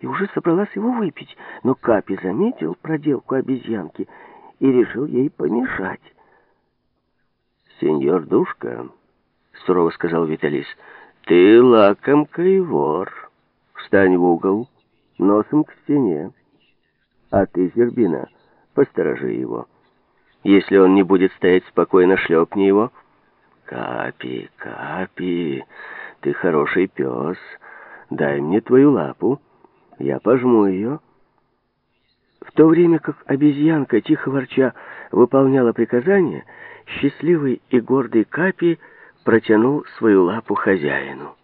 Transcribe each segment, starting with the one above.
и уже собралась его выпить, но Капи заметил проделку обезьянки и решил ей помешать. «Сеньор Душка», — сурово сказал Виталис, — «ты лакомка и вор. Встань в угол, носом к стене. А ты, Зербина, посторожи его. Если он не будет стоять спокойно, шлепни его». «Капи, Капи, ты хороший пес. Дай мне твою лапу, я пожму ее». В то время как обезьянка, тихо ворча, выполняла приказание, счастливый и гордый Капи протянул свою лапу хозяину.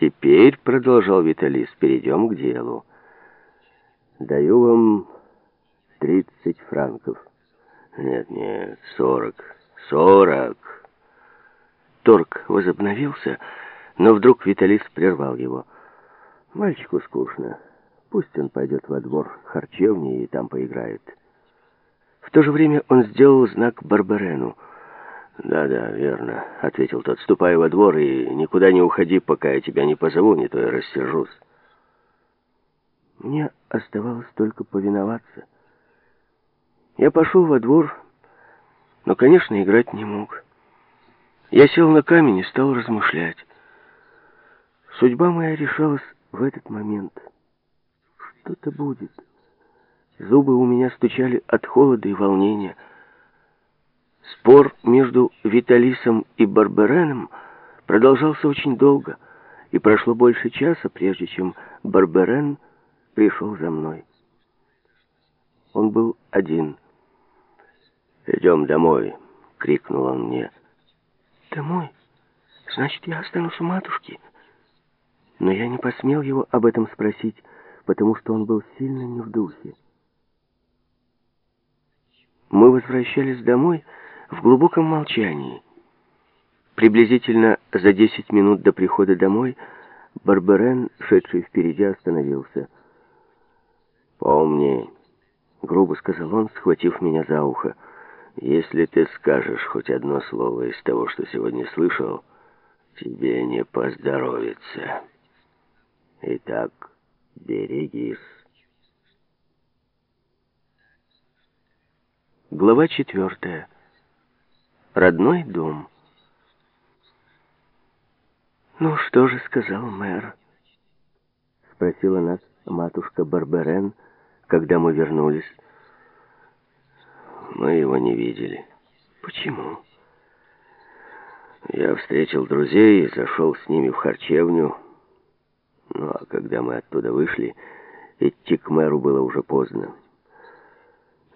«Теперь, — продолжал Виталис, — перейдем к делу. Даю вам тридцать франков. Нет, нет, сорок, сорок». Торг возобновился, но вдруг Виталис прервал его. «Мальчику скучно. Пусть он пойдет во двор харчевни и там поиграет». В то же время он сделал знак Барбарену. «Да-да, верно», — ответил тот. «Ступай во двор и никуда не уходи, пока я тебя не позову, не то я рассержусь». Мне оставалось только повиноваться. Я пошел во двор, но, конечно, играть не мог. Я сел на камень и стал размышлять. Судьба моя решалась в этот момент. Что-то будет. Зубы у меня стучали от холода и волнения. Спор между Виталисом и Барбереном продолжался очень долго, и прошло больше часа, прежде чем Барберен пришел за мной. Он был один. «Идем домой!» — крикнул он мне. Домой? Значит, я останусь у матушки? Но я не посмел его об этом спросить, потому что он был сильно не в духе. Мы возвращались домой в глубоком молчании. Приблизительно за десять минут до прихода домой Барберен, шедший впереди, остановился. «Помни», — грубо сказал он, схватив меня за ухо, — если ты скажешь хоть одно слово из того, что сегодня слышал, тебе не поздоровится. Итак, берегись. Глава четвертая. Родной дом. «Ну, что же сказал мэр?» Спросила нас матушка Барберен, когда мы вернулись. Мы его не видели. Почему? Я встретил друзей и зашел с ними в харчевню. Ну, а когда мы оттуда вышли, идти к мэру было уже поздно.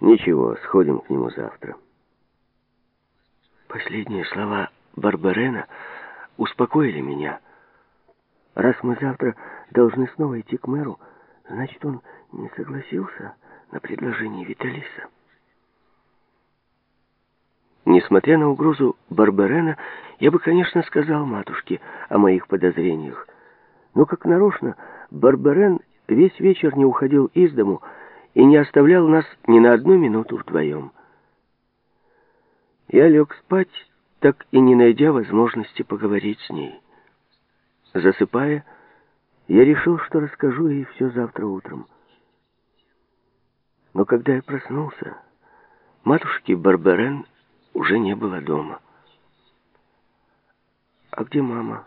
Ничего, сходим к нему завтра. Последние слова Барбарена успокоили меня. Раз мы завтра должны снова идти к мэру, значит, он не согласился на предложение Виталиса. Несмотря на угрозу Барберена, я бы, конечно, сказал матушке о моих подозрениях. Но, как нарочно, Барберен весь вечер не уходил из дому и не оставлял нас ни на одну минуту вдвоем. Я лег спать, так и не найдя возможности поговорить с ней. Засыпая, я решил, что расскажу ей все завтра утром. Но когда я проснулся, матушки Барберен уже не было дома. «А где мама?»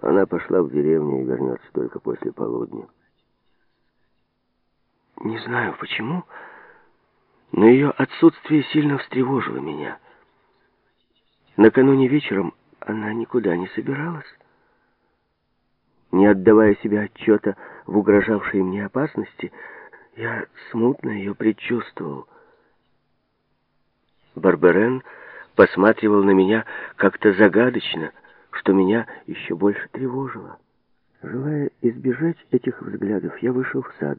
Она пошла в деревню и вернется только после полудня. Не знаю почему, но ее отсутствие сильно встревожило меня. Накануне вечером она никуда не собиралась. Не отдавая себе отчета в угрожавшей мне опасности, я смутно ее предчувствовал — Барберен посматривал на меня как-то загадочно, что меня еще больше тревожило. Желая избежать этих взглядов, я вышел в сад.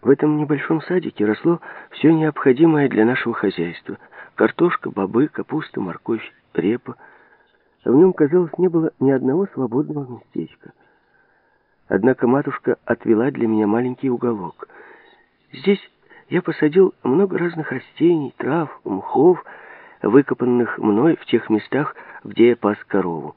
В этом небольшом садике росло все необходимое для нашего хозяйства. Картошка, бобы, капуста, морковь, репа. В нем, казалось, не было ни одного свободного местечка. Однако матушка отвела для меня маленький уголок. Здесь я посадил много разных растений, трав, мхов, выкопанных мной в тех местах, где я пас корову.